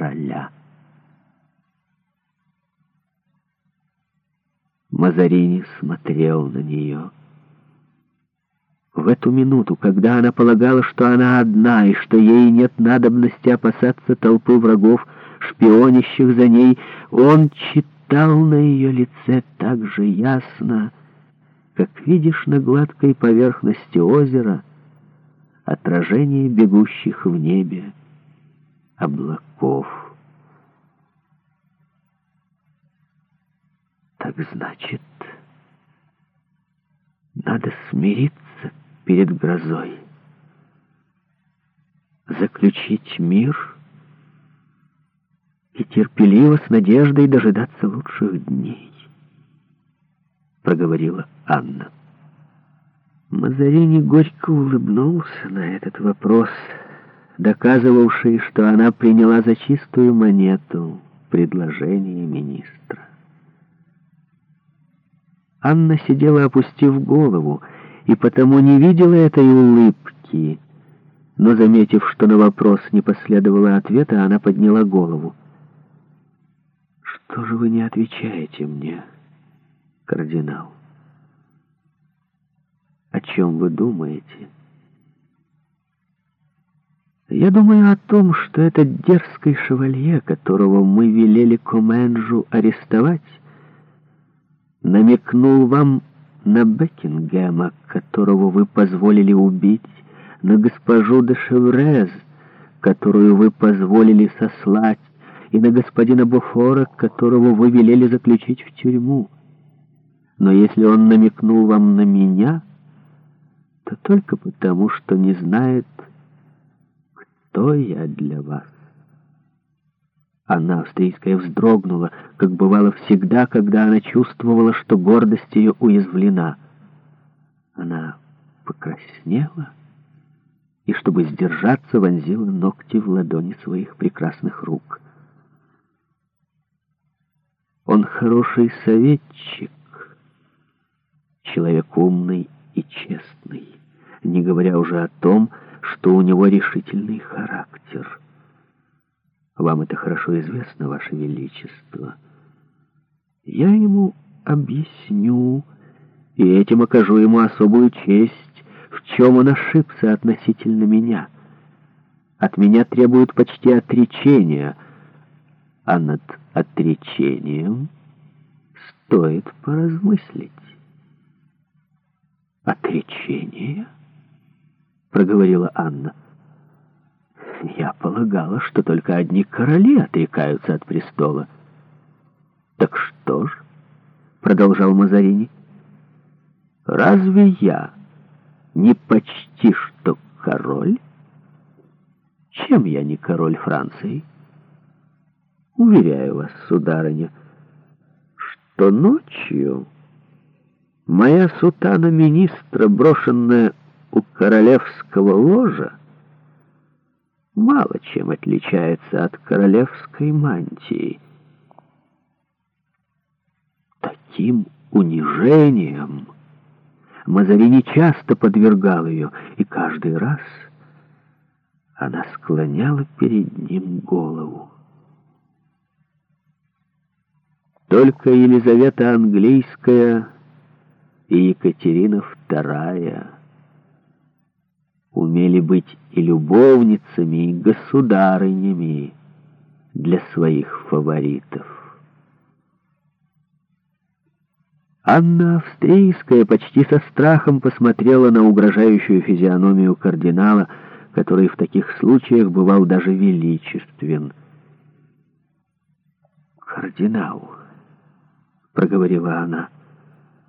короля. Мазарини смотрел на нее. В эту минуту, когда она полагала, что она одна и что ей нет надобности опасаться толпы врагов, шпионящих за ней, он читал на ее лице так же ясно, как видишь на гладкой поверхности озера отражение бегущих в небе облаков. Так значит, надо смириться перед грозой, заключить мир и терпеливо с надеждой дожидаться лучших дней, проговорила Анна. Мазарини горько улыбнулся на этот вопрос — доказывавший, что она приняла за чистую монету предложение министра. Анна сидела, опустив голову, и потому не видела этой улыбки, но, заметив, что на вопрос не последовало ответа, она подняла голову. «Что же вы не отвечаете мне, кардинал? О чем вы думаете?» Я думаю о том, что этот дерзкий шевалье, которого мы велели Коменджу арестовать, намекнул вам на Бекингема, которого вы позволили убить, на госпожу де Шеврез, которую вы позволили сослать, и на господина Буфора, которого вы велели заключить в тюрьму. Но если он намекнул вам на меня, то только потому, что не знает, кто я для вас. Анна Австрийская вздрогнула, как бывало всегда, когда она чувствовала, что гордость ее уязвлена. Она покраснела и, чтобы сдержаться, вонзила ногти в ладони своих прекрасных рук. Он хороший советчик, человек умный и честный, не говоря уже о том, что что у него решительный характер. Вам это хорошо известно, Ваше Величество. Я ему объясню, и этим окажу ему особую честь, в чем он ошибся относительно меня. От меня требуют почти отречения, а над отречением стоит поразмыслить. Отречение? —— проговорила Анна. «Я полагала, что только одни короли отрекаются от престола». «Так что ж?» — продолжал Мазарини. «Разве я не почти что король? Чем я не король Франции?» «Уверяю вас, сударыня, что ночью...» Моя сутана-министра, брошенная королевского ложа мало чем отличается от королевской мантии. Таким унижением Мазарини часто подвергал ее, и каждый раз она склоняла перед ним голову. Только Елизавета Английская и Екатерина Вторая — умели быть и любовницами, и государынями для своих фаворитов. Анна Австрийская почти со страхом посмотрела на угрожающую физиономию кардинала, который в таких случаях бывал даже величествен. «Кардинал», — проговорила она,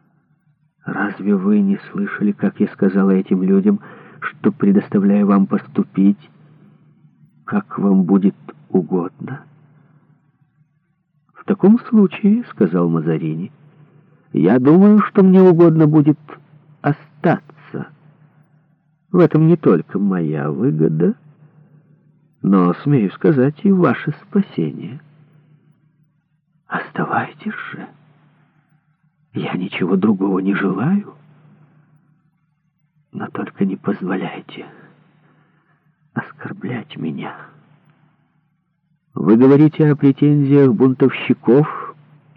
— «разве вы не слышали, как я сказала этим людям, — то предоставляю вам поступить, как вам будет угодно. «В таком случае, — сказал Мазарини, — я думаю, что мне угодно будет остаться. В этом не только моя выгода, но, смею сказать, и ваше спасение. Оставайтесь же. Я ничего другого не желаю» но только не позволяйте оскорблять меня. Вы говорите о претензиях бунтовщиков